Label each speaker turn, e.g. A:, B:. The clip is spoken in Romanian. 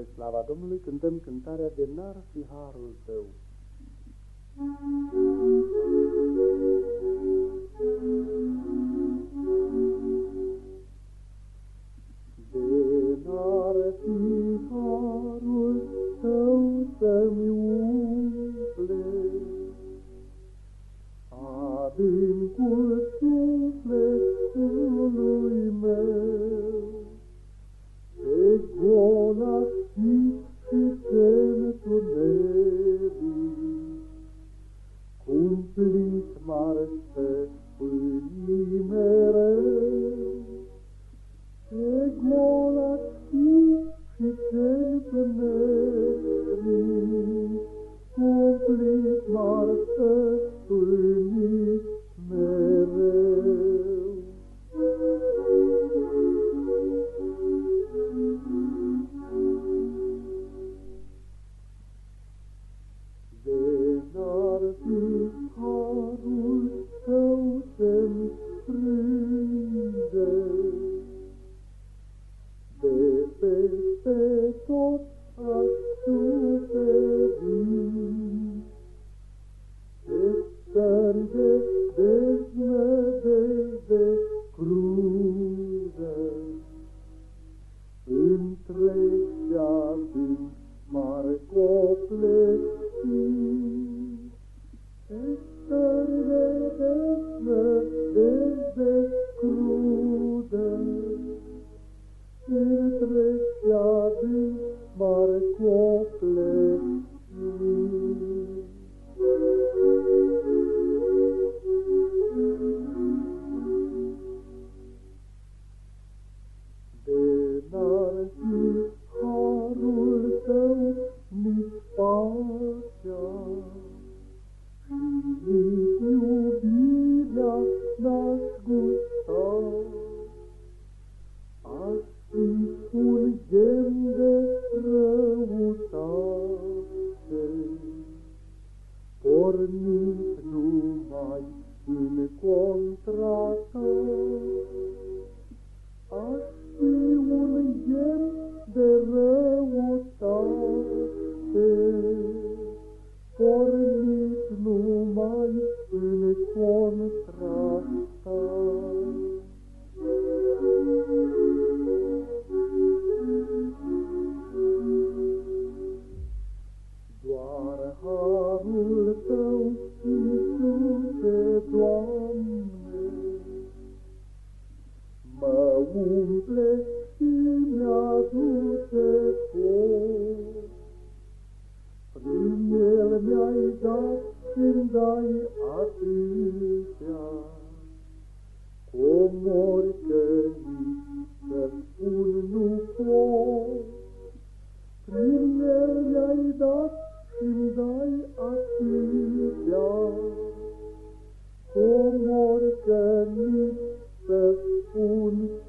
A: Spre slava Domnului cântăm cântarea de nar fi harul tău. De nar fi harul tău să-mi umple adâncul sufletului pe tot a suferi. Un gem de răutate, pornit numai în contra ta. Umple și mi-aduce foc. Prin el mi-ai dat și-mi dai atâtea, comori că nici să spun nu pot. Prin el mi-ai dat și-mi dai atâtea, comori că nici să spun nu